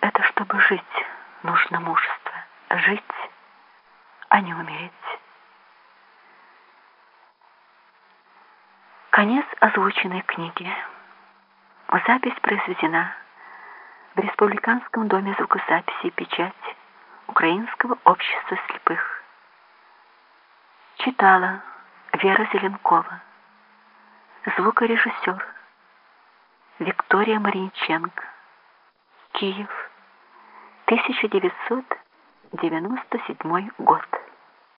Это чтобы жить, нужно мужество. Жить, а не умереть. Конец озвученной книги. Запись произведена в Республиканском доме звукозаписи и печати Украинского общества слепых. Читала Вера Зеленкова. Звукорежиссер Виктория Маринченко. Киев, 1997 год.